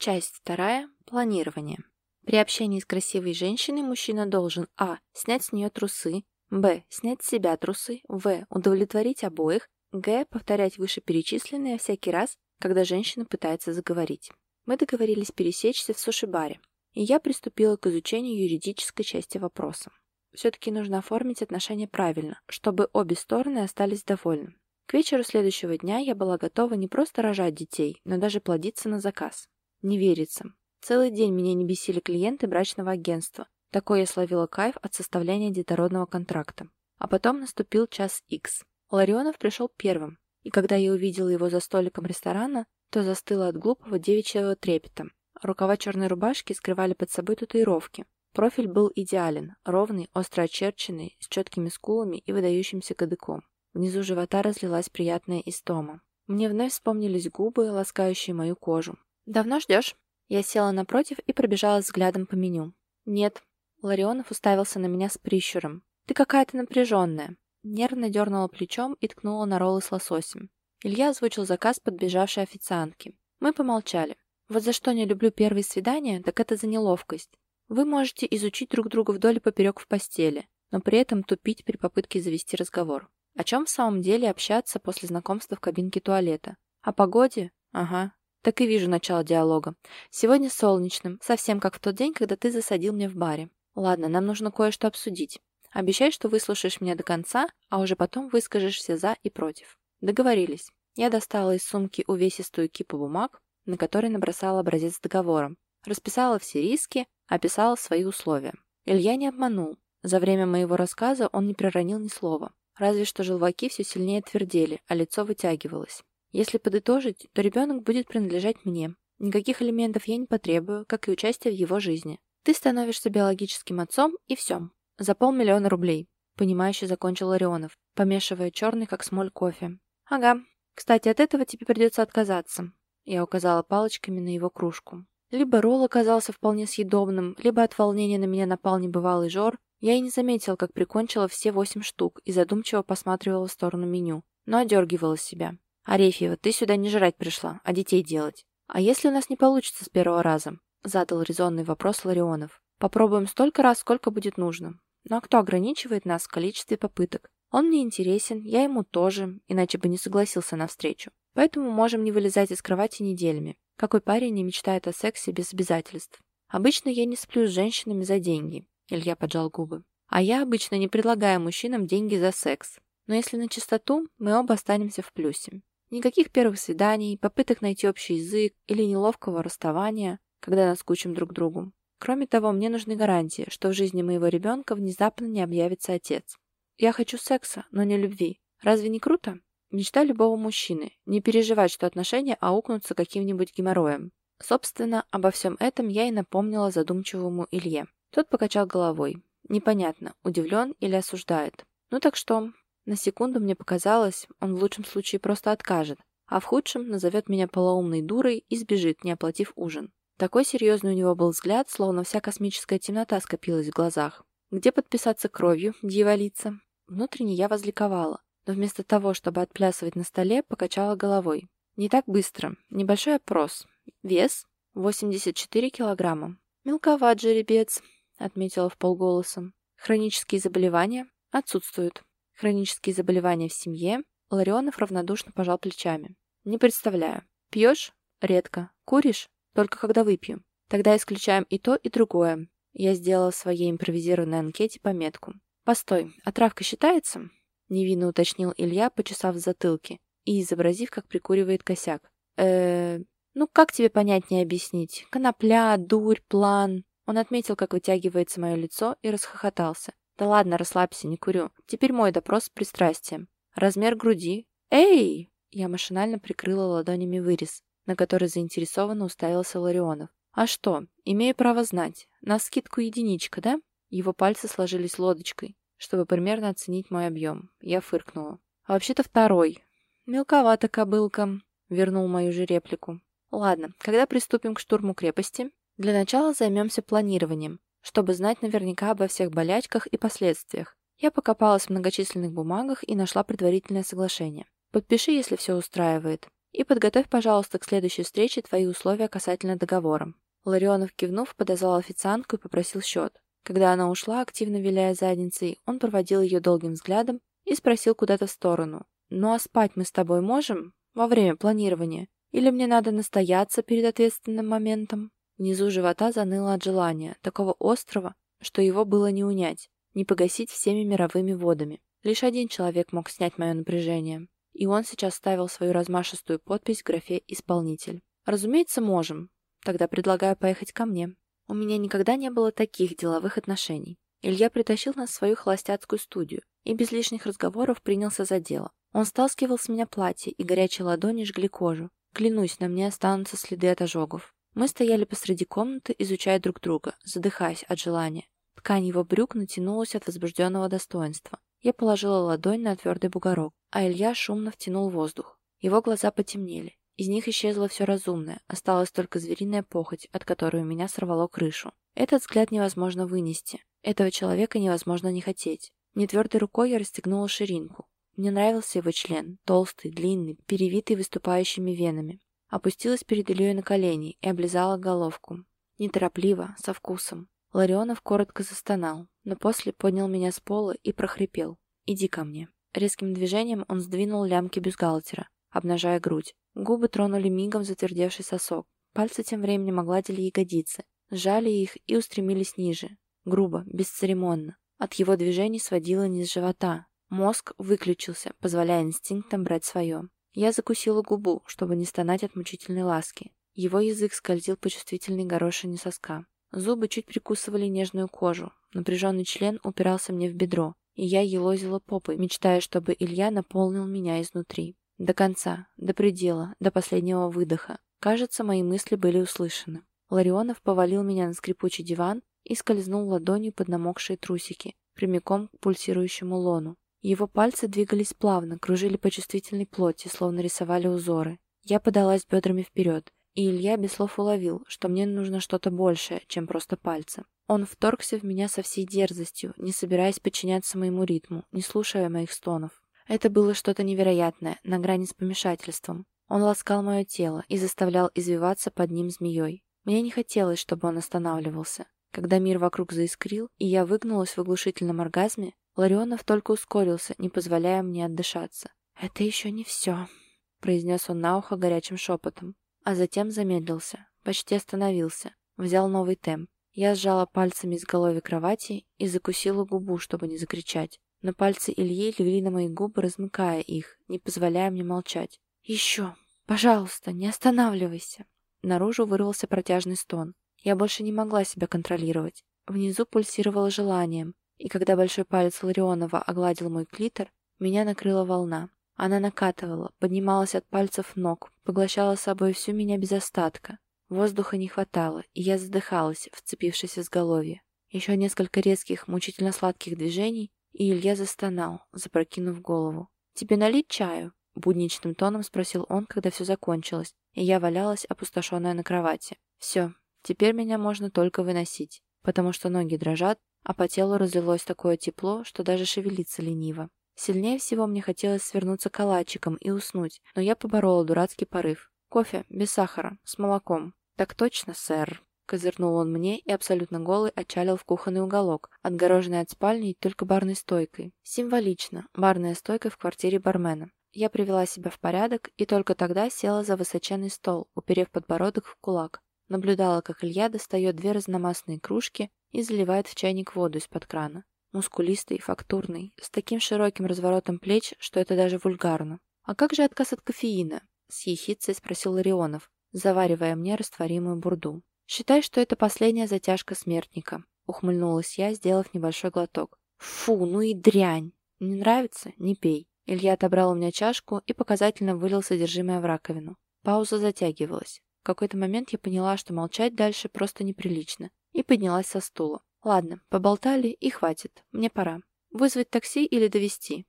Часть вторая. Планирование. При общении с красивой женщиной мужчина должен а. снять с нее трусы, б. снять с себя трусы, в. удовлетворить обоих, г. повторять вышеперечисленное всякий раз, когда женщина пытается заговорить. Мы договорились пересечься в суши-баре, и я приступила к изучению юридической части вопроса. Все-таки нужно оформить отношения правильно, чтобы обе стороны остались довольны. К вечеру следующего дня я была готова не просто рожать детей, но даже плодиться на заказ. Не верится. Целый день меня не бесили клиенты брачного агентства. Такой я словила кайф от составления детородного контракта. А потом наступил час икс. Ларионов пришел первым, и когда я увидела его за столиком ресторана, то застыла от глупого девичьего трепета. Рукава черной рубашки скрывали под собой татуировки. Профиль был идеален, ровный, остро очерченный, с четкими скулами и выдающимся кадыком. Внизу живота разлилась приятная истома. Мне вновь вспомнились губы, ласкающие мою кожу. «Давно ждешь?» Я села напротив и пробежала взглядом по меню. «Нет». Ларионов уставился на меня с прищуром. «Ты какая-то напряженная». Нервно дернула плечом и ткнула на роллы с лососем. Илья озвучил заказ подбежавшей официантки. Мы помолчали. Вот за что не люблю первые свидания, так это за неловкость. Вы можете изучить друг друга вдоль и поперек в постели, но при этом тупить при попытке завести разговор. О чем в самом деле общаться после знакомства в кабинке туалета? О погоде? Ага. Так и вижу начало диалога. Сегодня солнечным, совсем как в тот день, когда ты засадил меня в баре. Ладно, нам нужно кое-что обсудить. Обещай, что выслушаешь меня до конца, а уже потом выскажешься за и против. Договорились. Я достала из сумки увесистую кипу бумаг, на которой набросала образец договора, расписала все риски, описал свои условия. Илья не обманул. За время моего рассказа он не проронил ни слова. Разве что желваки все сильнее твердели, а лицо вытягивалось. Если подытожить, то ребенок будет принадлежать мне. Никаких элементов я не потребую, как и участия в его жизни. Ты становишься биологическим отцом, и все. За полмиллиона рублей. Понимающе закончил Ларионов, помешивая черный, как смоль, кофе. Ага. Кстати, от этого тебе придется отказаться. Я указала палочками на его кружку. Либо ролл оказался вполне съедобным, либо от волнения на меня напал небывалый жор. Я и не заметил, как прикончила все восемь штук и задумчиво посматривала в сторону меню, но одергивала себя. «Арефьева, ты сюда не жрать пришла, а детей делать. А если у нас не получится с первого раза?» Задал резонный вопрос Ларионов. «Попробуем столько раз, сколько будет нужно. Ну а кто ограничивает нас в количестве попыток? Он мне интересен, я ему тоже, иначе бы не согласился на встречу. Поэтому можем не вылезать из кровати неделями. Какой парень не мечтает о сексе без обязательств? Обычно я не сплю с женщинами за деньги. Илья поджал губы. А я обычно не предлагаю мужчинам деньги за секс. Но если на чистоту, мы оба останемся в плюсе. Никаких первых свиданий, попыток найти общий язык или неловкого расставания, когда наскучим друг другу. Кроме того, мне нужны гарантии, что в жизни моего ребенка внезапно не объявится отец. Я хочу секса, но не любви. Разве не круто? Мечта любого мужчины – не переживать, что отношения аукнутся каким-нибудь геморроем. Собственно, обо всем этом я и напомнила задумчивому Илье. Тот покачал головой. Непонятно, удивлен или осуждает. Ну так что? На секунду мне показалось, он в лучшем случае просто откажет, а в худшем назовет меня полоумной дурой и сбежит, не оплатив ужин. Такой серьезный у него был взгляд, словно вся космическая темнота скопилась в глазах. Где подписаться кровью, дьяволица? Внутренне я возликовала но вместо того, чтобы отплясывать на столе, покачала головой. Не так быстро. Небольшой опрос. Вес 84 килограмма. Мелковат жеребец, отметила в полголоса. Хронические заболевания отсутствуют. Хронические заболевания в семье. Ларионов равнодушно пожал плечами. Не представляю. Пьешь? Редко. Куришь? Только когда выпью. Тогда исключаем и то, и другое. Я сделала в своей импровизированной анкете пометку. Постой, отравка считается? невинно уточнил Илья, почесав затылки и изобразив, как прикуривает косяк. э ну как тебе понятнее объяснить? Конопля, дурь, план. Он отметил, как вытягивается мое лицо, и расхохотался. Да ладно, расслабься, не курю. Теперь мой допрос с пристрастием. Размер груди. Эй! Я машинально прикрыла ладонями вырез, на который заинтересованно уставился Ларионов. А что, имею право знать. На скидку единичка, да? Его пальцы сложились лодочкой чтобы примерно оценить мой объем. Я фыркнула. А вообще-то второй. Мелковато кобылка, вернул мою же реплику. Ладно, когда приступим к штурму крепости? Для начала займемся планированием, чтобы знать наверняка обо всех болячках и последствиях. Я покопалась в многочисленных бумагах и нашла предварительное соглашение. Подпиши, если все устраивает. И подготовь, пожалуйста, к следующей встрече твои условия касательно договора». Ларионов, кивнув, подозвал официантку и попросил счет. Когда она ушла, активно виляя задницей, он проводил ее долгим взглядом и спросил куда-то в сторону. «Ну а спать мы с тобой можем? Во время планирования? Или мне надо настояться перед ответственным моментом?» Внизу живота заныло от желания, такого острого, что его было не унять, не погасить всеми мировыми водами. Лишь один человек мог снять мое напряжение, и он сейчас ставил свою размашистую подпись в графе «Исполнитель». «Разумеется, можем. Тогда предлагаю поехать ко мне. У меня никогда не было таких деловых отношений. Илья притащил нас в свою холостяцкую студию и без лишних разговоров принялся за дело. Он стаскивал с меня платье, и горячие ладони жгли кожу. Клянусь, на мне останутся следы от ожогов. Мы стояли посреди комнаты, изучая друг друга, задыхаясь от желания. Ткань его брюк натянулась от возбужденного достоинства. Я положила ладонь на твердый бугорок, а Илья шумно втянул воздух. Его глаза потемнели. Из них исчезло все разумное, осталась только звериная похоть, от которой у меня сорвало крышу. Этот взгляд невозможно вынести. Этого человека невозможно не хотеть. Нетвердой рукой я расстегнула ширинку. Мне нравился его член, толстый, длинный, перевитый выступающими венами. Опустилась перед Ильей на колени и облизала головку. Неторопливо, со вкусом. Ларионов коротко застонал, но после поднял меня с пола и прохрипел. «Иди ко мне». Резким движением он сдвинул лямки бюстгальтера, обнажая грудь. Губы тронули мигом затвердевший сосок. Пальцы тем временем огладили ягодицы, сжали их и устремились ниже. Грубо, бесцеремонно. От его движений сводило низ живота. Мозг выключился, позволяя инстинктам брать свое. Я закусила губу, чтобы не стонать от мучительной ласки. Его язык скользил по чувствительной горошине соска. Зубы чуть прикусывали нежную кожу. Напряженный член упирался мне в бедро, и я елозила попой, мечтая, чтобы Илья наполнил меня изнутри. До конца, до предела, до последнего выдоха. Кажется, мои мысли были услышаны. Ларионов повалил меня на скрипучий диван и скользнул ладонью под намокшие трусики, прямиком к пульсирующему лону. Его пальцы двигались плавно, кружили по чувствительной плоти, словно рисовали узоры. Я подалась бедрами вперед, и Илья без слов уловил, что мне нужно что-то большее, чем просто пальцы. Он вторгся в меня со всей дерзостью, не собираясь подчиняться моему ритму, не слушая моих стонов. Это было что-то невероятное, на грани с помешательством. Он ласкал мое тело и заставлял извиваться под ним змеей. Мне не хотелось, чтобы он останавливался. Когда мир вокруг заискрил, и я выгнулась в оглушительном оргазме, Ларионов только ускорился, не позволяя мне отдышаться. «Это еще не все», — произнес он на ухо горячим шепотом. А затем замедлился, почти остановился, взял новый темп. Я сжала пальцами изголовье кровати и закусила губу, чтобы не закричать но пальцы Ильи легли на мои губы, размыкая их, не позволяя мне молчать. «Еще! Пожалуйста, не останавливайся!» Наружу вырвался протяжный стон. Я больше не могла себя контролировать. Внизу пульсировало желанием, и когда большой палец Ларионова огладил мой клитор, меня накрыла волна. Она накатывала, поднималась от пальцев ног, поглощала собой всю меня без остатка. Воздуха не хватало, и я задыхалась, вцепившись в изголовье. Еще несколько резких, мучительно сладких движений, и Илья застонал, запрокинув голову. «Тебе налить чаю?» — будничным тоном спросил он, когда все закончилось, и я валялась, опустошенная на кровати. «Все, теперь меня можно только выносить, потому что ноги дрожат, а по телу разлилось такое тепло, что даже шевелиться лениво. Сильнее всего мне хотелось свернуться калачиком и уснуть, но я поборола дурацкий порыв. Кофе, без сахара, с молоком. «Так точно, сэр», Козырнул он мне и абсолютно голый отчалил в кухонный уголок, отгороженный от спальни только барной стойкой. Символично. Барная стойка в квартире бармена. Я привела себя в порядок и только тогда села за высоченный стол, уперев подбородок в кулак. Наблюдала, как Илья достает две разномастные кружки и заливает в чайник воду из-под крана. Мускулистый, фактурный, с таким широким разворотом плеч, что это даже вульгарно. «А как же отказ от кофеина?» — с ехицей спросил Ларионов, заваривая мне растворимую бурду. «Считай, что это последняя затяжка смертника», — ухмыльнулась я, сделав небольшой глоток. «Фу, ну и дрянь! Не нравится? Не пей». Илья отобрал у меня чашку и показательно вылил содержимое в раковину. Пауза затягивалась. В какой-то момент я поняла, что молчать дальше просто неприлично, и поднялась со стула. «Ладно, поболтали и хватит. Мне пора. Вызвать такси или довести?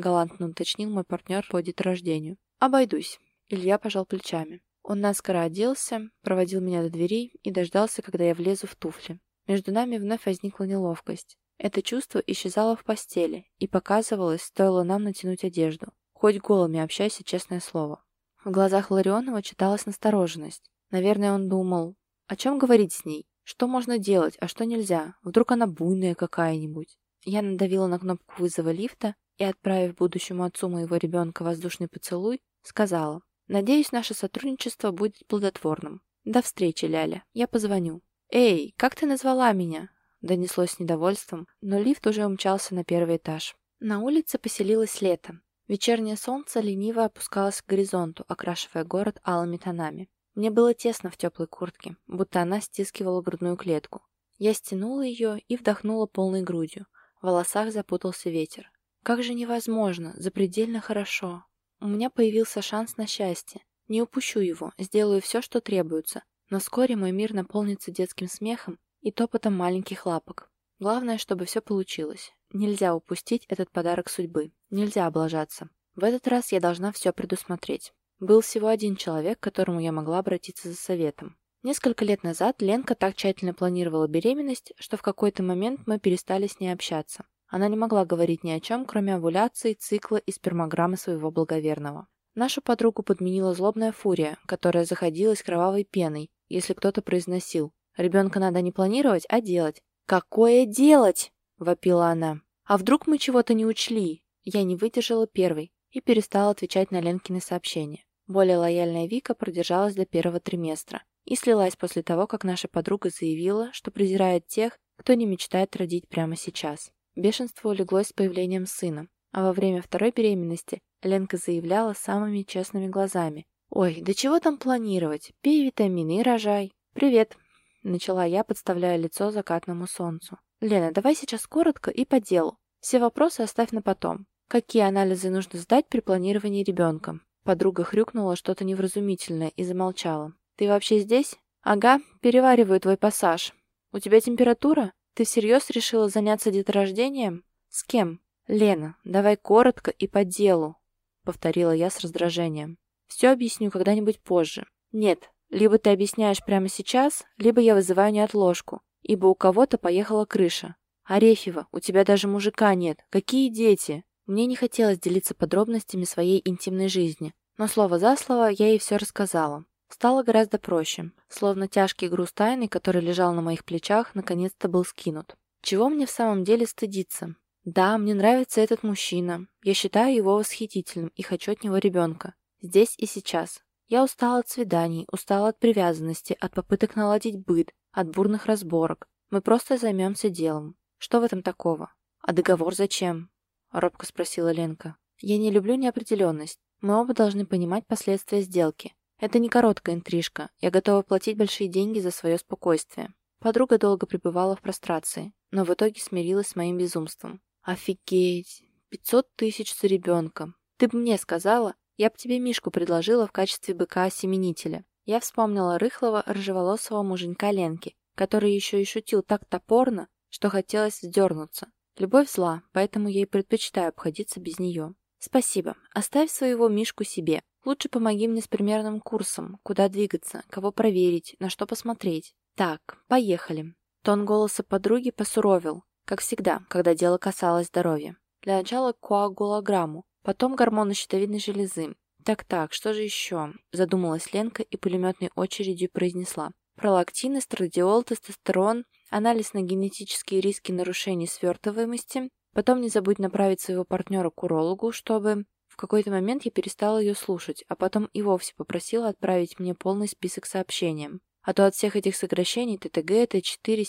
галантно уточнил мой партнер по деторождению. «Обойдусь». Илья пожал плечами. Он наскоро оделся, проводил меня до дверей и дождался, когда я влезу в туфли. Между нами вновь возникла неловкость. Это чувство исчезало в постели и показывалось, стоило нам натянуть одежду. Хоть голыми общайся, честное слово. В глазах Ларионова читалась настороженность. Наверное, он думал, о чем говорить с ней, что можно делать, а что нельзя, вдруг она буйная какая-нибудь. Я надавила на кнопку вызова лифта и, отправив будущему отцу моего ребенка воздушный поцелуй, сказала, «Надеюсь, наше сотрудничество будет плодотворным. До встречи, Ляля. Я позвоню». «Эй, как ты назвала меня?» Донеслось с недовольством, но лифт уже умчался на первый этаж. На улице поселилось лето. Вечернее солнце лениво опускалось к горизонту, окрашивая город алыми тонами. Мне было тесно в теплой куртке, будто она стискивала грудную клетку. Я стянула ее и вдохнула полной грудью. В волосах запутался ветер. Как же невозможно, запредельно хорошо. У меня появился шанс на счастье. Не упущу его, сделаю все, что требуется. Но вскоре мой мир наполнится детским смехом и топотом маленьких лапок. Главное, чтобы все получилось. Нельзя упустить этот подарок судьбы. Нельзя облажаться. В этот раз я должна все предусмотреть. Был всего один человек, к которому я могла обратиться за советом. Несколько лет назад Ленка так тщательно планировала беременность, что в какой-то момент мы перестали с ней общаться. Она не могла говорить ни о чем, кроме овуляции, цикла и спермограммы своего благоверного. Нашу подругу подменила злобная фурия, которая заходилась кровавой пеной, если кто-то произносил «Ребенка надо не планировать, а делать». «Какое делать?» – вопила она. «А вдруг мы чего-то не учли?» Я не выдержала первой и перестала отвечать на Ленкины сообщения. Более лояльная Вика продержалась до первого триместра и слилась после того, как наша подруга заявила, что презирает тех, кто не мечтает родить прямо сейчас. Бешенство улеглось с появлением сына, а во время второй беременности Ленка заявляла самыми честными глазами. «Ой, да чего там планировать? Пей витамины и рожай». «Привет», — начала я, подставляя лицо закатному солнцу. «Лена, давай сейчас коротко и по делу. Все вопросы оставь на потом. Какие анализы нужно сдать при планировании ребенка? Подруга хрюкнула что-то невразумительное и замолчала. «Ты вообще здесь?» «Ага, перевариваю твой пассаж. У тебя температура? Ты всерьез решила заняться деторождением? С кем?» «Лена, давай коротко и по делу», — повторила я с раздражением. «Все объясню когда-нибудь позже. Нет, либо ты объясняешь прямо сейчас, либо я вызываю неотложку, ибо у кого-то поехала крыша. Арефьева, у тебя даже мужика нет. Какие дети?» Мне не хотелось делиться подробностями своей интимной жизни, но слово за слово я ей все рассказала. Стало гораздо проще, словно тяжкий груз тайны, который лежал на моих плечах, наконец-то был скинут. Чего мне в самом деле стыдиться? Да, мне нравится этот мужчина. Я считаю его восхитительным и хочу от него ребенка. Здесь и сейчас. Я устала от свиданий, устала от привязанности, от попыток наладить быт, от бурных разборок. Мы просто займемся делом. Что в этом такого? А договор зачем? — робко спросила Ленка. «Я не люблю неопределенность. Мы оба должны понимать последствия сделки. Это не короткая интрижка. Я готова платить большие деньги за свое спокойствие». Подруга долго пребывала в прострации, но в итоге смирилась с моим безумством. «Офигеть! Пятьсот тысяч за ребенка! Ты бы мне сказала, я бы тебе Мишку предложила в качестве быка-осеменителя». Я вспомнила рыхлого, рыжеволосого муженька Ленки, который еще и шутил так топорно, что хотелось вздернуться. Любовь зла, поэтому я и предпочитаю обходиться без нее. Спасибо. Оставь своего Мишку себе. Лучше помоги мне с примерным курсом, куда двигаться, кого проверить, на что посмотреть. Так, поехали. Тон голоса подруги посуровил, как всегда, когда дело касалось здоровья. Для начала коагулограмму, потом гормоны щитовидной железы. Так-так, что же еще? Задумалась Ленка и пулеметной очередью произнесла. Пролактин, эстрадиол, тестостерон, анализ на генетические риски нарушений свертываемости. Потом не забудь направить своего партнера к урологу, чтобы... В какой-то момент я перестала ее слушать, а потом и вовсе попросила отправить мне полный список сообщением. А то от всех этих сокращений ТТГ, Т4,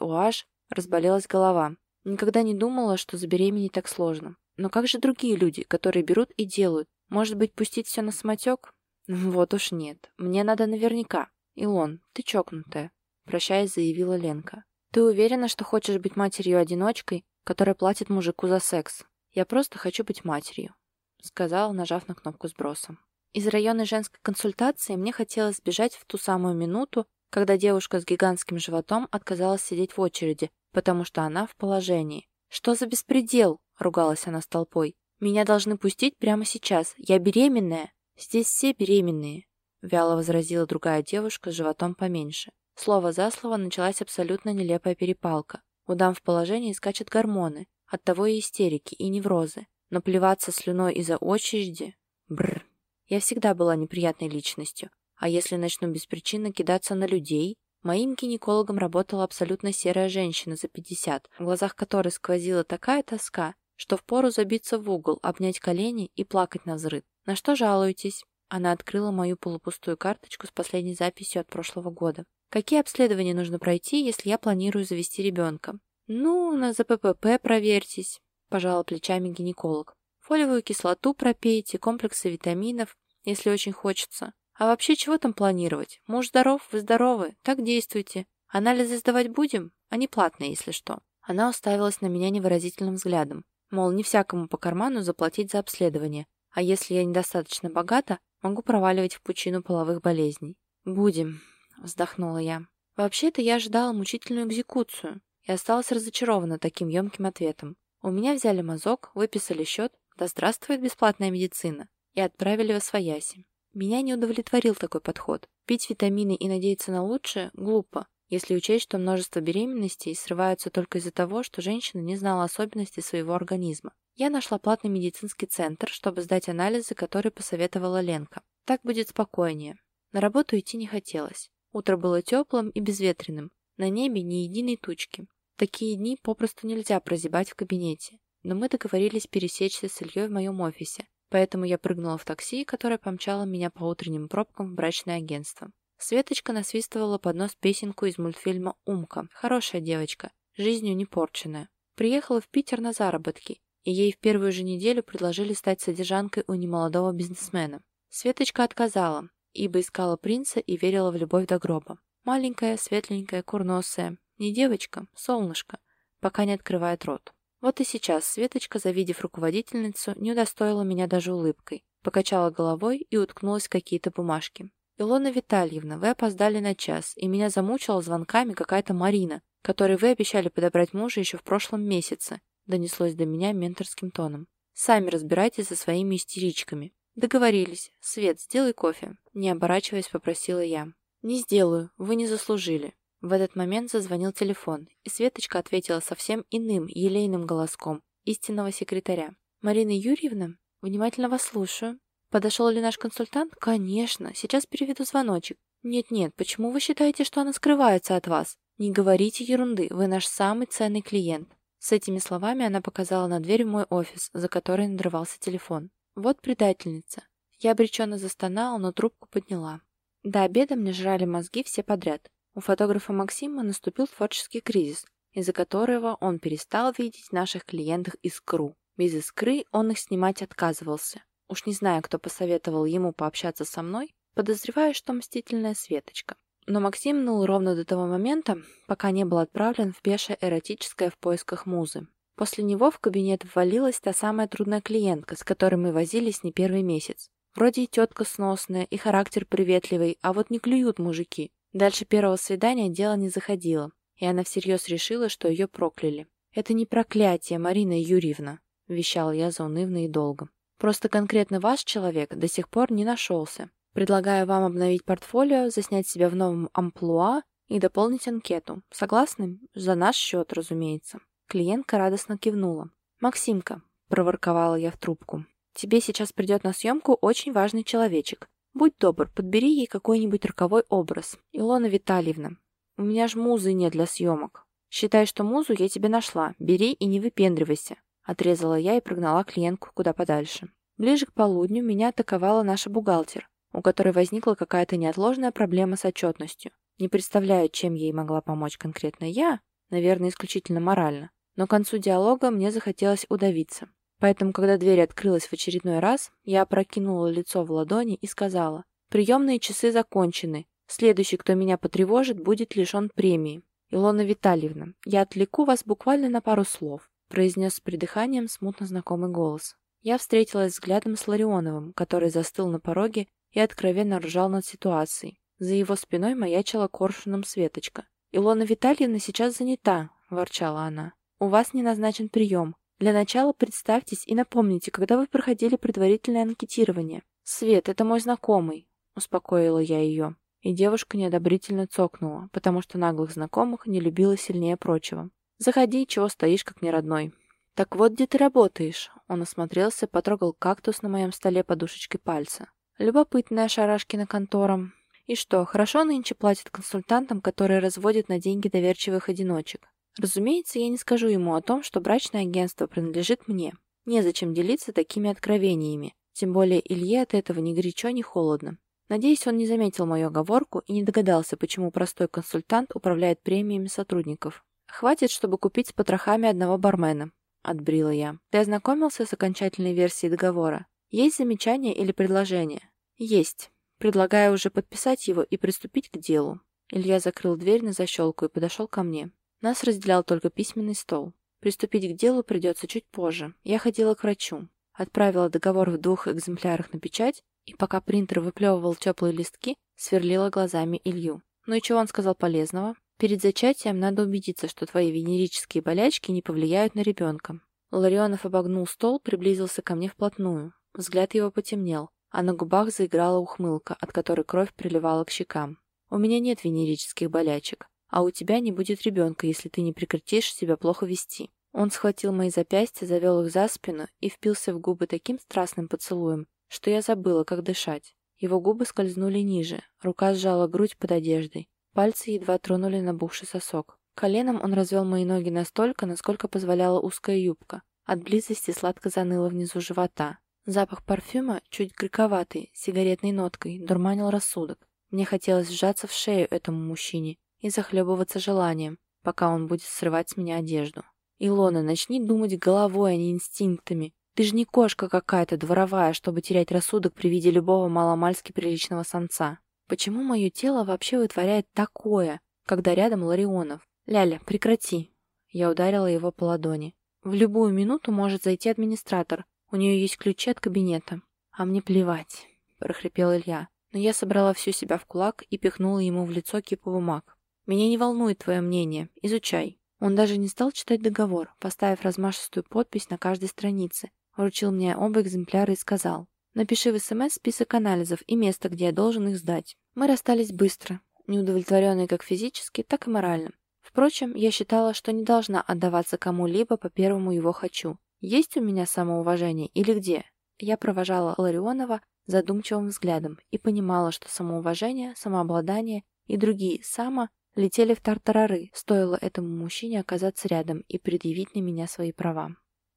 17OH разболелась голова. Никогда не думала, что забеременеть так сложно. Но как же другие люди, которые берут и делают? Может быть, пустить все на самотек? Вот уж нет. Мне надо наверняка. «Илон, ты чокнутая», — прощаясь, заявила Ленка. «Ты уверена, что хочешь быть матерью-одиночкой, которая платит мужику за секс? Я просто хочу быть матерью», — сказала, нажав на кнопку сброса. Из района женской консультации мне хотелось сбежать в ту самую минуту, когда девушка с гигантским животом отказалась сидеть в очереди, потому что она в положении. «Что за беспредел?» — ругалась она с толпой. «Меня должны пустить прямо сейчас. Я беременная. Здесь все беременные. — вяло возразила другая девушка с животом поменьше. Слово за слово началась абсолютно нелепая перепалка. У дам в положении скачут гормоны, оттого и истерики, и неврозы. Но плеваться слюной из-за очереди... Бррр. Я всегда была неприятной личностью. А если начну беспричинно кидаться на людей? Моим гинекологом работала абсолютно серая женщина за 50, в глазах которой сквозила такая тоска, что впору забиться в угол, обнять колени и плакать на взрыв. На что жалуетесь? Она открыла мою полупустую карточку с последней записью от прошлого года. Какие обследования нужно пройти, если я планирую завести ребенка? Ну, на ЗППП проверьтесь, пожала плечами гинеколог. Фолиевую кислоту пропейте, комплексы витаминов, если очень хочется. А вообще, чего там планировать? Муж здоров, вы здоровы, так действуйте. Анализы сдавать будем? Они платные, если что. Она уставилась на меня невыразительным взглядом. Мол, не всякому по карману заплатить за обследование. А если я недостаточно богата, могу проваливать в пучину половых болезней. «Будем», — вздохнула я. Вообще-то я ожидала мучительную экзекуцию и осталась разочарована таким емким ответом. У меня взяли мазок, выписали счет, да здравствует бесплатная медицина, и отправили в Освояси. Меня не удовлетворил такой подход. Пить витамины и надеяться на лучшее – глупо, если учесть, что множество беременностей срываются только из-за того, что женщина не знала особенностей своего организма. Я нашла платный медицинский центр, чтобы сдать анализы, которые посоветовала Ленка. Так будет спокойнее. На работу идти не хотелось. Утро было теплым и безветренным. На небе ни единой тучки. Такие дни попросту нельзя прозябать в кабинете. Но мы договорились пересечься с Ильей в моем офисе, Поэтому я прыгнула в такси, которое помчало меня по утренним пробкам в брачное агентство. Светочка насвистывала под нос песенку из мультфильма «Умка». Хорошая девочка, жизнью не порченная. Приехала в Питер на заработки, и ей в первую же неделю предложили стать содержанкой у немолодого бизнесмена. Светочка отказала, ибо искала принца и верила в любовь до гроба. Маленькая, светленькая, курносая. Не девочка, солнышко, пока не открывает рот. Вот и сейчас Светочка, завидев руководительницу, не удостоила меня даже улыбкой, покачала головой и уткнулась в какие-то бумажки. «Илона Витальевна, вы опоздали на час, и меня замучила звонками какая-то Марина, которой вы обещали подобрать мужа еще в прошлом месяце», донеслось до меня менторским тоном. «Сами разбирайтесь со своими истеричками». «Договорились. Свет, сделай кофе», не оборачиваясь, попросила я. «Не сделаю, вы не заслужили. В этот момент зазвонил телефон, и Светочка ответила совсем иным, елейным голоском истинного секретаря. «Марина Юрьевна? Внимательно вас слушаю. Подошел ли наш консультант? Конечно. Сейчас переведу звоночек. Нет-нет, почему вы считаете, что она скрывается от вас? Не говорите ерунды, вы наш самый ценный клиент». С этими словами она показала на дверь в мой офис, за которой надрывался телефон. «Вот предательница». Я обреченно застонала, но трубку подняла. До обеда мне жрали мозги все подряд. У фотографа Максима наступил творческий кризис, из-за которого он перестал видеть наших клиентах искру. Без искры он их снимать отказывался. Уж не знаю, кто посоветовал ему пообщаться со мной, подозревая, что мстительная Светочка. Но Максим ныл ровно до того момента, пока не был отправлен в пешее эротическое в поисках музы. После него в кабинет ввалилась та самая трудная клиентка, с которой мы возились не первый месяц. Вроде и тетка сносная, и характер приветливый, а вот не клюют мужики. Дальше первого свидания дело не заходило, и она всерьез решила, что ее прокляли. «Это не проклятие, Марина Юрьевна», — вещал я заунывно и долго. «Просто конкретно ваш человек до сих пор не нашелся. Предлагаю вам обновить портфолио, заснять себя в новом амплуа и дополнить анкету. Согласны? За наш счет, разумеется». Клиентка радостно кивнула. «Максимка», — проворковала я в трубку, — «тебе сейчас придет на съемку очень важный человечек. Будь добр, подбери ей какой-нибудь роковой образ. Илона Витальевна, у меня ж музы нет для съемок. Считай, что музу я тебе нашла. Бери и не выпендривайся. Отрезала я и прогнала клиентку куда подальше. Ближе к полудню меня атаковала наша бухгалтер, у которой возникла какая-то неотложная проблема с отчетностью. Не представляю, чем ей могла помочь конкретно я, наверное, исключительно морально. Но к концу диалога мне захотелось удавиться. Поэтому, когда дверь открылась в очередной раз, я опрокинула лицо в ладони и сказала, «Приемные часы закончены. Следующий, кто меня потревожит, будет лишен премии. Илона Витальевна, я отвлеку вас буквально на пару слов», произнес с придыханием смутно знакомый голос. Я встретилась взглядом с Ларионовым, который застыл на пороге и откровенно ржал над ситуацией. За его спиной маячила коршуном Светочка. «Илона Витальевна сейчас занята», – ворчала она. «У вас не назначен прием. Для начала представьтесь и напомните, когда вы проходили предварительное анкетирование. «Свет, это мой знакомый», — успокоила я ее. И девушка неодобрительно цокнула, потому что наглых знакомых не любила сильнее прочего. «Заходи, чего стоишь, как неродной». «Так вот, где ты работаешь?» Он осмотрелся, потрогал кактус на моем столе подушечкой пальца. Любопытная шарашкина контора. И что, хорошо нынче платят консультантам, которые разводят на деньги доверчивых одиночек? Разумеется, я не скажу ему о том, что брачное агентство принадлежит мне. Незачем делиться такими откровениями. Тем более Илье от этого ни горячо, ни холодно. Надеюсь, он не заметил мою оговорку и не догадался, почему простой консультант управляет премиями сотрудников. «Хватит, чтобы купить с потрохами одного бармена», — отбрила я. «Ты ознакомился с окончательной версией договора? Есть замечания или предложения?» «Есть. Предлагаю уже подписать его и приступить к делу». Илья закрыл дверь на защелку и подошел ко мне. Нас разделял только письменный стол. Приступить к делу придется чуть позже. Я ходила к врачу. Отправила договор в двух экземплярах на печать, и пока принтер выплевывал теплые листки, сверлила глазами Илью. «Ну и чего он сказал полезного?» «Перед зачатием надо убедиться, что твои венерические болячки не повлияют на ребенка». Ларионов обогнул стол, приблизился ко мне вплотную. Взгляд его потемнел, а на губах заиграла ухмылка, от которой кровь приливала к щекам. «У меня нет венерических болячек, а у тебя не будет ребенка, если ты не прекратишь себя плохо вести». Он схватил мои запястья, завел их за спину и впился в губы таким страстным поцелуем, что я забыла, как дышать. Его губы скользнули ниже, рука сжала грудь под одеждой, пальцы едва тронули набухший сосок. Коленом он развел мои ноги настолько, насколько позволяла узкая юбка. От близости сладко заныло внизу живота. Запах парфюма, чуть горьковатый, сигаретной ноткой, дурманил рассудок. Мне хотелось сжаться в шею этому мужчине и захлебываться желанием, пока он будет срывать с меня одежду. «Илона, начни думать головой, а не инстинктами. Ты же не кошка какая-то дворовая, чтобы терять рассудок при виде любого маломальски приличного самца. Почему мое тело вообще вытворяет такое, когда рядом Ларионов? Ляля, прекрати. Я ударила его по ладони. В любую минуту может зайти администратор. У нее есть ключи от кабинета. А мне плевать, прохрипел Илья. Но я собрала всю себя в кулак и пихнула ему в лицо кипу бумаг. Меня не волнует твое мнение. Изучай. Он даже не стал читать договор, поставив размашистую подпись на каждой странице, Вручил мне оба экземпляра и сказал. «Напиши в СМС список анализов и место, где я должен их сдать». Мы расстались быстро, неудовлетворенные как физически, так и морально. Впрочем, я считала, что не должна отдаваться кому-либо по первому его «хочу». Есть у меня самоуважение или где? Я провожала Ларионова задумчивым взглядом и понимала, что самоуважение, самообладание и другие «само» летели в тартарары, стоило этому мужчине оказаться рядом и предъявить на меня свои права.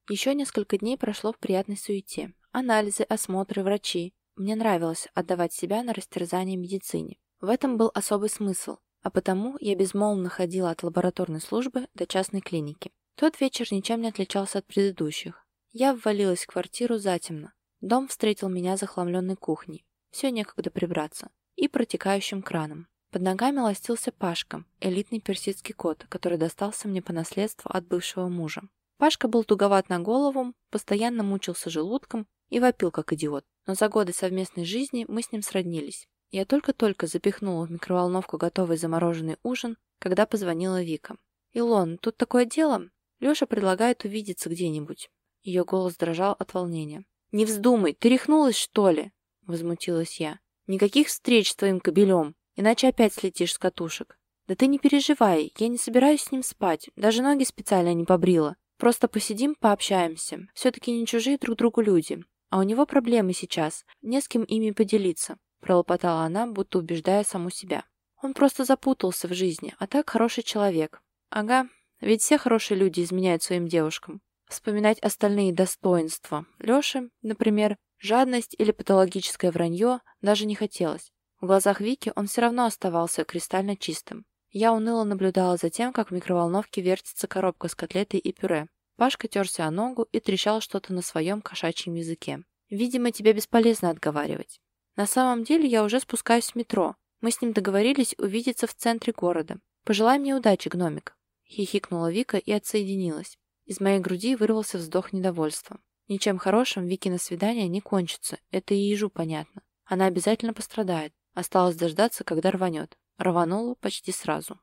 Еще несколько дней прошло в приятной суете. Анализы, осмотры, врачи. Мне нравилось отдавать себя на растерзание медицине. В этом был особый смысл, а потому я безмолвно ходила от лабораторной службы до частной клиники. Тот вечер ничем не отличался от предыдущих. Я ввалилась в квартиру затемно. Дом встретил меня захламленной кухней. Все некогда прибраться. И протекающим краном. Под ногами ластился Пашка, элитный персидский кот, который достался мне по наследству от бывшего мужа. Пашка был туговат на голову, постоянно мучился желудком и вопил, как идиот. Но за годы совместной жизни мы с ним сроднились. Я только-только запихнула в микроволновку готовый замороженный ужин, когда позвонила Вика. «Илон, тут такое дело. Леша предлагает увидеться где-нибудь». Ее голос дрожал от волнения. «Не вздумай, ты рехнулась, что ли?» Возмутилась я. «Никаких встреч с твоим кобелем, иначе опять слетишь с катушек». «Да ты не переживай, я не собираюсь с ним спать, даже ноги специально не побрила. Просто посидим, пообщаемся. Все-таки не чужие друг другу люди. А у него проблемы сейчас, не с кем ими поделиться», — пролопотала она, будто убеждая саму себя. «Он просто запутался в жизни, а так хороший человек». «Ага, ведь все хорошие люди изменяют своим девушкам. Вспоминать остальные достоинства. Леши, например, жадность или патологическое вранье даже не хотелось. В глазах Вики он все равно оставался кристально чистым. Я уныло наблюдала за тем, как в микроволновке вертится коробка с котлетой и пюре. Пашка терся о ногу и трещал что-то на своем кошачьем языке. «Видимо, тебе бесполезно отговаривать. На самом деле я уже спускаюсь в метро. Мы с ним договорились увидеться в центре города. Пожелай мне удачи, гномик». Хихикнула Вика и отсоединилась. Из моей груди вырвался вздох недовольства. Ничем хорошим Вики на свидание не кончится, это и ежу понятно. Она обязательно пострадает. Осталось дождаться, когда рванет. Рванула почти сразу.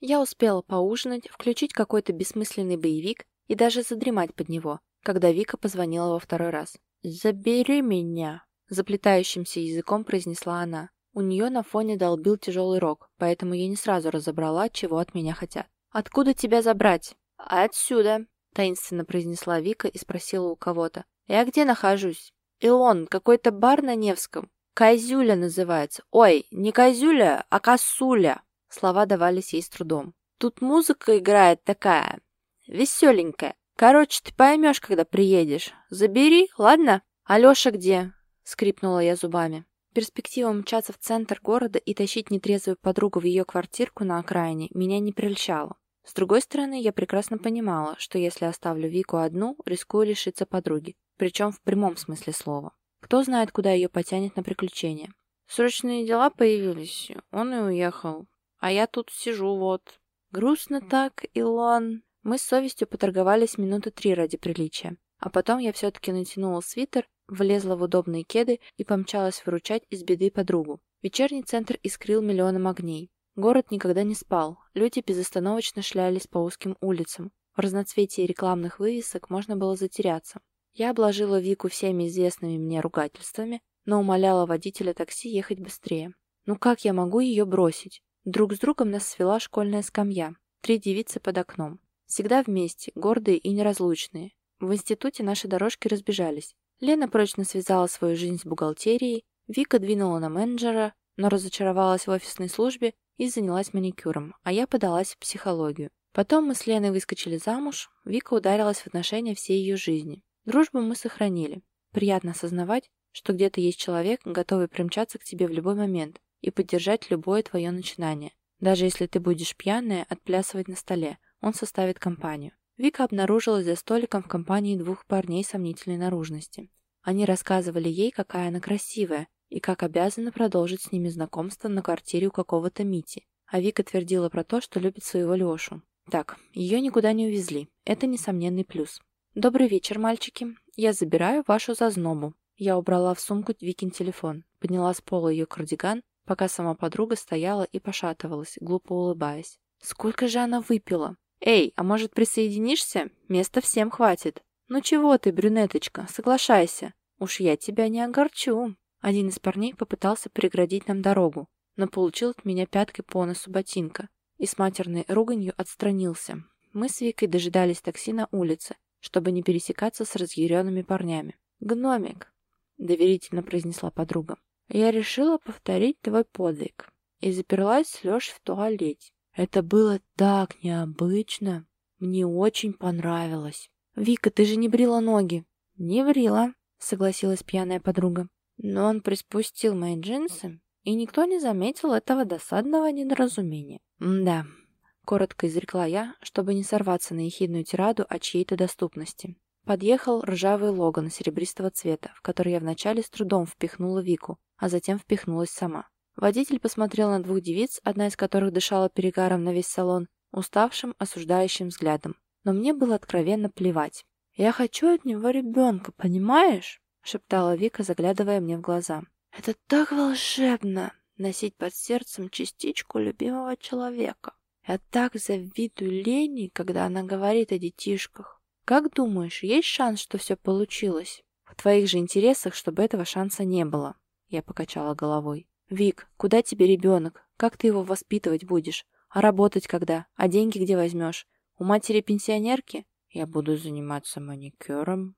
Я успела поужинать, включить какой-то бессмысленный боевик и даже задремать под него, когда Вика позвонила во второй раз. «Забери меня!» – заплетающимся языком произнесла она. У нее на фоне долбил тяжелый рог, поэтому я не сразу разобрала, чего от меня хотят. «Откуда тебя забрать?» «Отсюда», – таинственно произнесла Вика и спросила у кого-то. «Я где нахожусь?» «Илон, какой-то бар на Невском. Козюля называется. Ой, не козюля, а косуля. Слова давались ей с трудом. Тут музыка играет такая, веселенькая. Короче, ты поймешь, когда приедешь. Забери, ладно? Алеша где? Скрипнула я зубами. Перспектива мчаться в центр города и тащить нетрезвую подругу в ее квартирку на окраине меня не прельщала. С другой стороны, я прекрасно понимала, что если оставлю Вику одну, рискую лишиться подруги, причем в прямом смысле слова. Кто знает, куда ее потянет на приключения. Срочные дела появились, он и уехал. А я тут сижу вот. Грустно так, Илон. Мы с совестью поторговались минуты три ради приличия. А потом я все-таки натянула свитер, влезла в удобные кеды и помчалась выручать из беды подругу. Вечерний центр искрил миллионом огней. Город никогда не спал, люди безостановочно шлялись по узким улицам. В разноцветии рекламных вывесок можно было затеряться. Я обложила Вику всеми известными мне ругательствами, но умоляла водителя такси ехать быстрее. Ну как я могу ее бросить? Друг с другом нас свела школьная скамья. Три девицы под окном. Всегда вместе, гордые и неразлучные. В институте наши дорожки разбежались. Лена прочно связала свою жизнь с бухгалтерией, Вика двинула на менеджера, но разочаровалась в офисной службе и занялась маникюром, а я подалась в психологию. Потом мы с Леной выскочили замуж, Вика ударилась в отношения всей ее жизни. Дружбу мы сохранили. Приятно осознавать, что где-то есть человек, готовый примчаться к тебе в любой момент, и поддержать любое твое начинание. Даже если ты будешь пьяная, отплясывать на столе, он составит компанию. Вика обнаружилась за столиком в компании двух парней сомнительной наружности. Они рассказывали ей, какая она красивая, и как обязана продолжить с ними знакомство на квартире у какого-то Мити. А Вика твердила про то, что любит своего Лешу. Так, ее никуда не увезли. Это несомненный плюс. «Добрый вечер, мальчики. Я забираю вашу зазнобу». Я убрала в сумку Викин телефон, подняла с пола ее кардиган пока сама подруга стояла и пошатывалась, глупо улыбаясь. «Сколько же она выпила? Эй, а может присоединишься? Места всем хватит. Ну чего ты, брюнеточка, соглашайся. Уж я тебя не огорчу». Один из парней попытался преградить нам дорогу, но получил от меня пяткой по носу ботинка и с матерной руганью отстранился. Мы с Викой дожидались такси на улице, чтобы не пересекаться с разъяренными парнями. «Гномик», — доверительно произнесла подруга. Я решила повторить твой подвиг и заперлась Лешей в туалете. Это было так необычно. Мне очень понравилось. «Вика, ты же не брила ноги?» «Не брила», — согласилась пьяная подруга. Но он приспустил мои джинсы, и никто не заметил этого досадного недоразумения. «Да», — коротко изрекла я, чтобы не сорваться на ехидную тираду о чьей-то доступности. Подъехал ржавый Логан серебристого цвета, в который я вначале с трудом впихнула Вику, а затем впихнулась сама. Водитель посмотрел на двух девиц, одна из которых дышала перегаром на весь салон, уставшим, осуждающим взглядом. Но мне было откровенно плевать. «Я хочу от него ребенка, понимаешь?» — шептала Вика, заглядывая мне в глаза. «Это так волшебно — носить под сердцем частичку любимого человека. Я так завидую Лене, когда она говорит о детишках. Как думаешь, есть шанс, что все получилось? В твоих же интересах, чтобы этого шанса не было. Я покачала головой. Вик, куда тебе ребенок? Как ты его воспитывать будешь? А работать когда? А деньги где возьмешь? У матери пенсионерки? Я буду заниматься маникюром.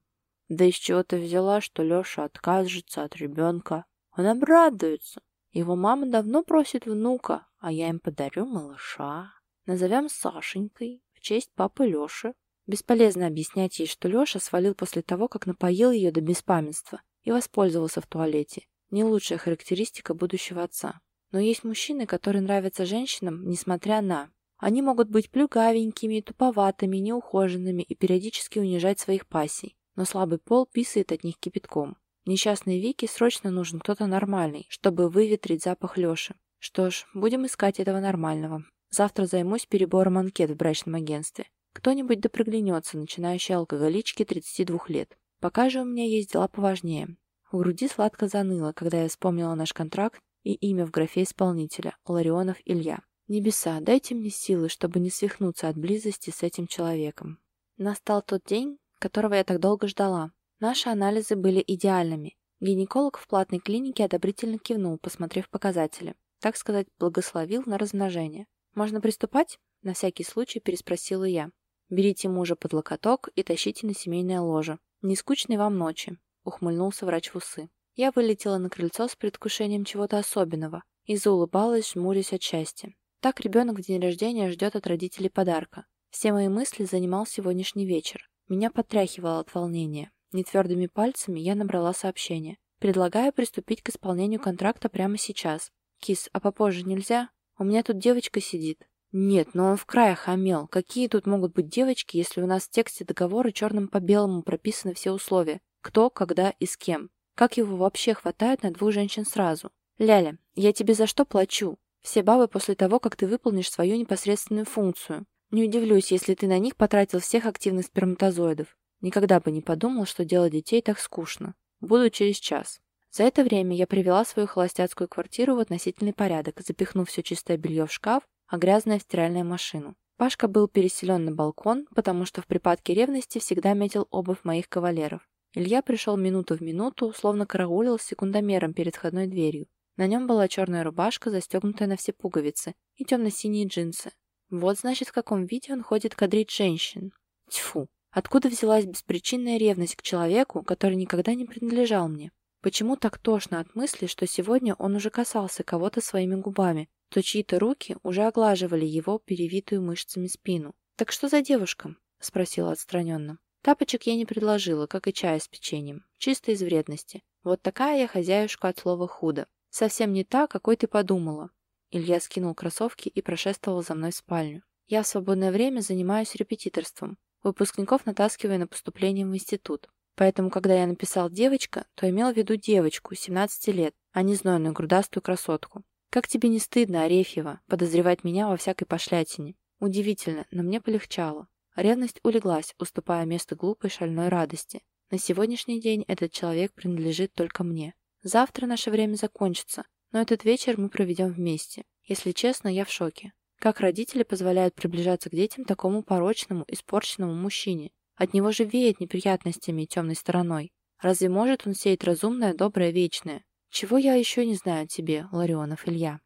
Да из чего ты взяла, что Леша откажется от ребенка? Он обрадуется. Его мама давно просит внука, а я им подарю малыша. Назовем Сашенькой в честь папы Леши. Бесполезно объяснять ей, что Леша свалил после того, как напоил ее до беспамятства и воспользовался в туалете. Не лучшая характеристика будущего отца. Но есть мужчины, которые нравятся женщинам, несмотря на... Они могут быть плюгавенькими, туповатыми, неухоженными и периодически унижать своих пассий. Но слабый пол писает от них кипятком. Несчастной Вике срочно нужен кто-то нормальный, чтобы выветрить запах Леши. Что ж, будем искать этого нормального. Завтра займусь перебором анкет в брачном агентстве. Кто-нибудь да проглянется, начинающей алкоголичке 32 лет. Пока же у меня есть дела поважнее. В груди сладко заныло, когда я вспомнила наш контракт и имя в графе исполнителя – Ларионов Илья. Небеса, дайте мне силы, чтобы не свихнуться от близости с этим человеком. Настал тот день, которого я так долго ждала. Наши анализы были идеальными. Гинеколог в платной клинике одобрительно кивнул, посмотрев показатели. Так сказать, благословил на размножение. «Можно приступать?» – на всякий случай переспросила я. Берите мужа под локоток и тащите на семейное ложе. Не скучной вам ночи», — ухмыльнулся врач в усы. Я вылетела на крыльцо с предвкушением чего-то особенного и заулыбалась, жмурясь от счастья. Так ребенок в день рождения ждет от родителей подарка. Все мои мысли занимал сегодняшний вечер. Меня потряхивало от волнения. Нетвердыми пальцами я набрала сообщение. Предлагаю приступить к исполнению контракта прямо сейчас. Кис, а попозже нельзя? У меня тут девочка сидит. Нет, но он в край охамел. Какие тут могут быть девочки, если у нас в тексте договора черным по белому прописаны все условия? Кто, когда и с кем? Как его вообще хватает на двух женщин сразу? Ляля, я тебе за что плачу? Все бабы после того, как ты выполнишь свою непосредственную функцию. Не удивлюсь, если ты на них потратил всех активных сперматозоидов. Никогда бы не подумал, что делать детей так скучно. Буду через час. За это время я привела свою холостяцкую квартиру в относительный порядок, запихнув все чистое белье в шкаф, а грязное в стиральную машину. Пашка был переселен на балкон, потому что в припадке ревности всегда метил обувь моих кавалеров. Илья пришел минуту в минуту, словно караулил с секундомером перед входной дверью. На нем была черная рубашка, застегнутая на все пуговицы, и темно-синие джинсы. Вот, значит, в каком виде он ходит кадрить женщин. Тьфу, Откуда взялась беспричинная ревность к человеку, который никогда не принадлежал мне? Почему так тошно от мысли, что сегодня он уже касался кого-то своими губами, то чьи-то руки уже оглаживали его перевитую мышцами спину? «Так что за девушка?» – спросила отстраненно. Тапочек я не предложила, как и чая с печеньем. Чисто из вредности. Вот такая я хозяюшка от слова «худо». Совсем не та, какой ты подумала. Илья скинул кроссовки и прошествовал за мной в спальню. Я в свободное время занимаюсь репетиторством. Выпускников натаскивая на поступление в институт. Поэтому, когда я написал «девочка», то имел в виду девочку, 17 лет, а не знойную грудастую красотку. Как тебе не стыдно, Арефьева, подозревать меня во всякой пошлятине? Удивительно, но мне полегчало. Ревность улеглась, уступая место глупой шальной радости. На сегодняшний день этот человек принадлежит только мне. Завтра наше время закончится, но этот вечер мы проведем вместе. Если честно, я в шоке. Как родители позволяют приближаться к детям такому порочному, испорченному мужчине? От него же веет неприятностями и темной стороной. Разве может он сеять разумное, доброе, вечное? Чего я еще не знаю о тебе, Ларионов Илья?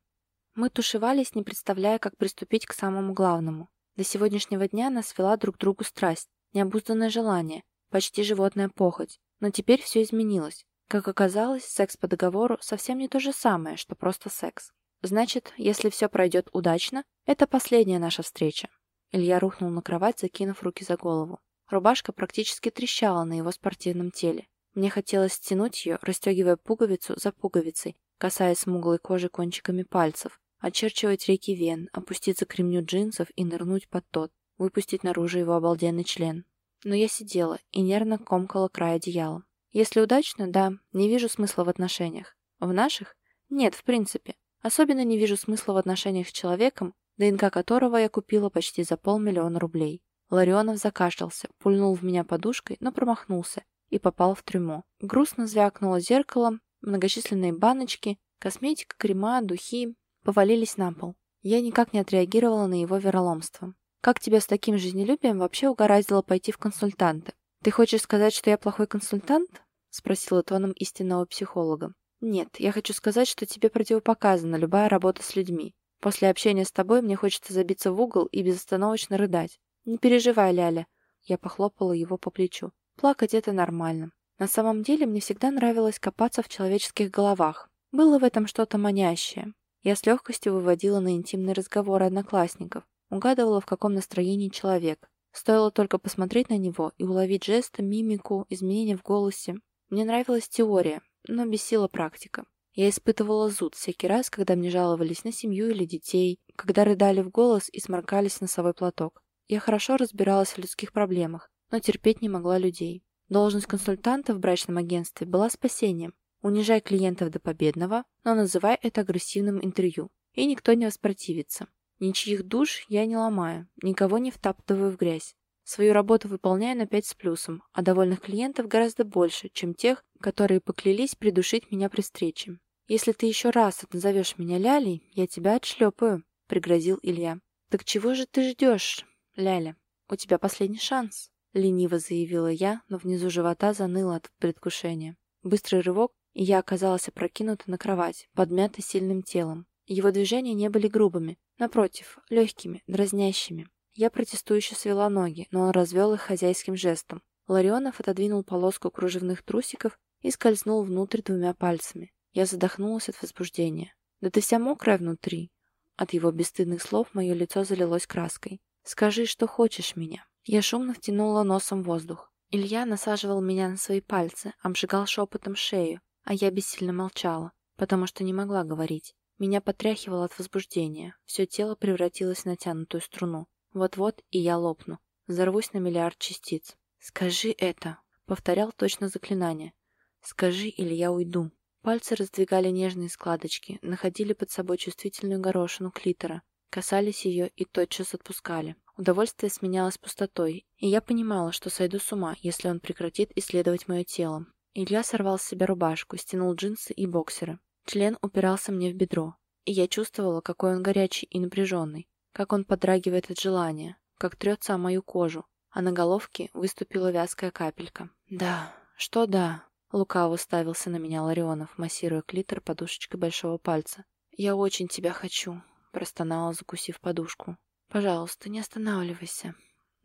Мы тушевались, не представляя, как приступить к самому главному. До сегодняшнего дня нас вела друг другу страсть, необузданное желание, почти животная похоть. Но теперь все изменилось. Как оказалось, секс по договору совсем не то же самое, что просто секс. Значит, если все пройдет удачно, это последняя наша встреча. Илья рухнул на кровать, закинув руки за голову. Рубашка практически трещала на его спортивном теле. Мне хотелось стянуть ее, расстегивая пуговицу за пуговицей, касаясь смуглой кожи кончиками пальцев, очерчивать реки вен, опуститься к ремню джинсов и нырнуть под тот, выпустить наружу его обалденный член. Но я сидела и нервно комкала край одеяла. Если удачно, да, не вижу смысла в отношениях. В наших? Нет, в принципе. Особенно не вижу смысла в отношениях с человеком, ДНК которого я купила почти за полмиллиона рублей. Ларионов закашлялся, пульнул в меня подушкой, но промахнулся и попал в трюмо. Грустно звякнуло зеркалом, многочисленные баночки, косметика, крема, духи повалились на пол. Я никак не отреагировала на его вероломство. «Как тебя с таким жизнелюбием вообще угораздило пойти в консультанты? Ты хочешь сказать, что я плохой консультант?» — спросила тоном истинного психолога. «Нет, я хочу сказать, что тебе противопоказана любая работа с людьми. После общения с тобой мне хочется забиться в угол и безостановочно рыдать. Не переживай, Ляля». Я похлопала его по плечу. «Плакать — это нормально. На самом деле мне всегда нравилось копаться в человеческих головах. Было в этом что-то манящее. Я с легкостью выводила на интимные разговоры одноклассников, угадывала, в каком настроении человек. Стоило только посмотреть на него и уловить жесты, мимику, изменения в голосе. Мне нравилась теория, но бесила практика. Я испытывала зуд всякий раз, когда мне жаловались на семью или детей, когда рыдали в голос и сморкались носовой платок. Я хорошо разбиралась в людских проблемах, но терпеть не могла людей. Должность консультанта в брачном агентстве была спасением. Унижай клиентов до победного, но называй это агрессивным интервью, и никто не воспротивится. Ничьих душ я не ломаю, никого не втаптываю в грязь. Свою работу выполняю на 5 с плюсом, а довольных клиентов гораздо больше, чем тех, которые поклялись придушить меня при встрече. «Если ты еще раз назовешь меня Лялей, я тебя отшлепаю», — пригрозил Илья. «Так чего же ты ждешь, Ляля? У тебя последний шанс», — лениво заявила я, но внизу живота заныло от предвкушения. Быстрый рывок, и я оказалась опрокинута на кровать, подмята сильным телом. Его движения не были грубыми, напротив, легкими, дразнящими. Я протестующе свела ноги, но он развел их хозяйским жестом. Ларионов отодвинул полоску кружевных трусиков и скользнул внутрь двумя пальцами. Я задохнулась от возбуждения. «Да ты вся мокрая внутри!» От его бесстыдных слов мое лицо залилось краской. «Скажи, что хочешь меня». Я шумно втянула носом воздух. Илья насаживал меня на свои пальцы, обжигал шепотом шею, а я бессильно молчала, потому что не могла говорить. Меня потряхивало от возбуждения, все тело превратилось в натянутую струну. Вот-вот и я лопну, взорвусь на миллиард частиц. «Скажи это», — повторял точно заклинание. «Скажи, или я уйду». Пальцы раздвигали нежные складочки, находили под собой чувствительную горошину клитора, касались ее и тотчас отпускали. Удовольствие сменялось пустотой, и я понимала, что сойду с ума, если он прекратит исследовать мое тело. Илья сорвал с себя рубашку, стянул джинсы и боксеры. Член упирался мне в бедро, и я чувствовала, какой он горячий и напряженный, как он подрагивает от желания, как трется о мою кожу, а на головке выступила вязкая капелька. «Да, что да?» Лукаво уставился на меня Ларионов, массируя клитор подушечкой большого пальца. «Я очень тебя хочу», — простонала, закусив подушку. «Пожалуйста, не останавливайся».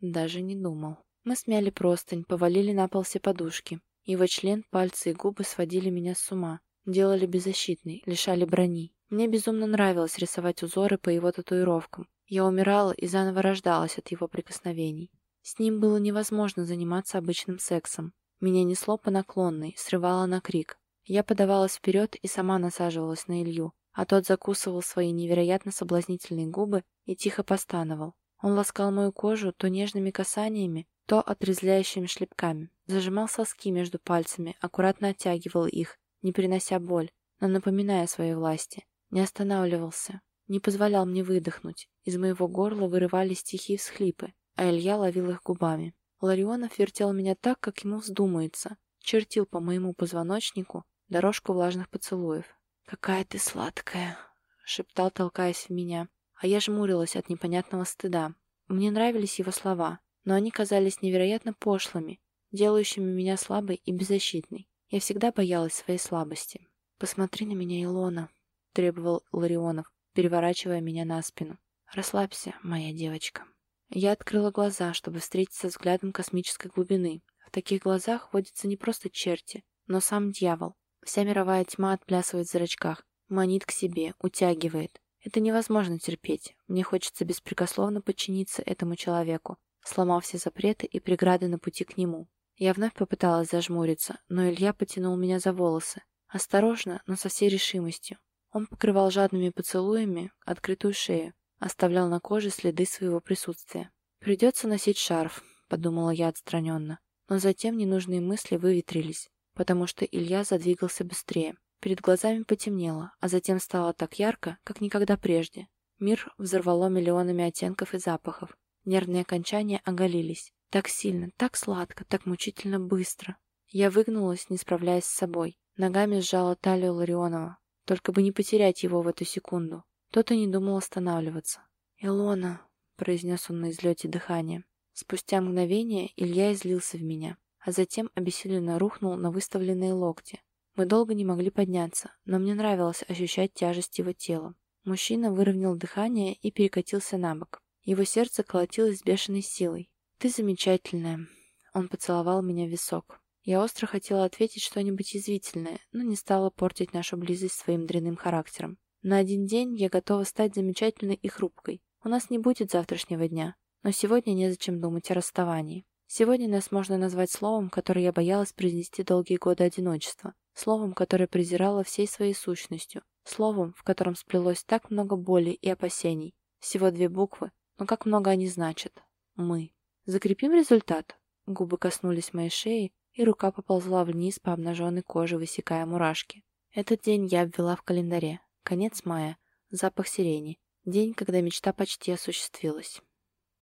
Даже не думал. Мы смяли простынь, повалили на пол все подушки. Его член, пальцы и губы сводили меня с ума. Делали беззащитной, лишали брони. Мне безумно нравилось рисовать узоры по его татуировкам. Я умирала и заново рождалась от его прикосновений. С ним было невозможно заниматься обычным сексом. Меня несло по наклонной, срывало на крик. Я подавалась вперед и сама насаживалась на Илью, а тот закусывал свои невероятно соблазнительные губы и тихо постановал. Он ласкал мою кожу то нежными касаниями, то отрезвляющими шлепками, зажимал соски между пальцами, аккуратно оттягивал их, не принося боль, но напоминая о своей власти. Не останавливался, не позволял мне выдохнуть. Из моего горла вырывались тихие всхлипы, а Илья ловил их губами. Ларионов вертел меня так, как ему вздумается, чертил по моему позвоночнику дорожку влажных поцелуев. «Какая ты сладкая!» — шептал, толкаясь в меня. А я жмурилась от непонятного стыда. Мне нравились его слова, но они казались невероятно пошлыми, делающими меня слабой и беззащитной. Я всегда боялась своей слабости. «Посмотри на меня, Илона», — требовал Ларионов, переворачивая меня на спину. «Расслабься, моя девочка». Я открыла глаза, чтобы встретиться взглядом космической глубины. В таких глазах водятся не просто черти, но сам дьявол, Вся мировая тьма отплясывает в зрачках, манит к себе, утягивает. Это невозможно терпеть. Мне хочется беспрекословно подчиниться этому человеку, сломав все запреты и преграды на пути к нему. Я вновь попыталась зажмуриться, но Илья потянул меня за волосы. Осторожно, но со всей решимостью. Он покрывал жадными поцелуями открытую шею, оставлял на коже следы своего присутствия. «Придется носить шарф», — подумала я отстраненно. Но затем ненужные мысли выветрились потому что Илья задвигался быстрее. Перед глазами потемнело, а затем стало так ярко, как никогда прежде. Мир взорвало миллионами оттенков и запахов. Нервные окончания оголились. Так сильно, так сладко, так мучительно быстро. Я выгнулась, не справляясь с собой. Ногами сжала талию Ларионова. Только бы не потерять его в эту секунду. Тот и не думал останавливаться. «Илона», — произнес он на излете дыхания. Спустя мгновение Илья излился в меня а затем обессиленно рухнул на выставленные локти. Мы долго не могли подняться, но мне нравилось ощущать тяжесть его тела. Мужчина выровнял дыхание и перекатился на бок. Его сердце колотилось с бешеной силой. «Ты замечательная!» Он поцеловал меня в висок. Я остро хотела ответить что-нибудь язвительное, но не стала портить нашу близость своим дрянным характером. На один день я готова стать замечательной и хрупкой. У нас не будет завтрашнего дня, но сегодня незачем думать о расставании. Сегодня нас можно назвать словом, которое я боялась произнести долгие годы одиночества, словом, которое презирала всей своей сущностью, словом, в котором сплелось так много боли и опасений. Всего две буквы, но как много они значат. Мы. Закрепим результат. Губы коснулись моей шеи, и рука поползла вниз по обнаженной коже, высекая мурашки. Этот день я обвела в календаре. Конец мая. Запах сирени. День, когда мечта почти осуществилась.